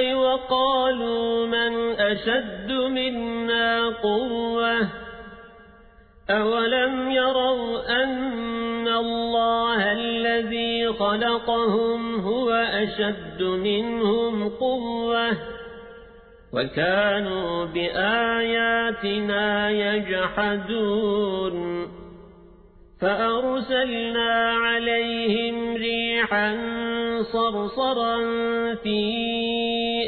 وقالوا من أشد منا قوة أولم يروا أن الله الذي خلقهم هو أشد منهم قوة وكانوا بآياتنا يجحدون فأرسلنا عليهم ريحا صرصرا في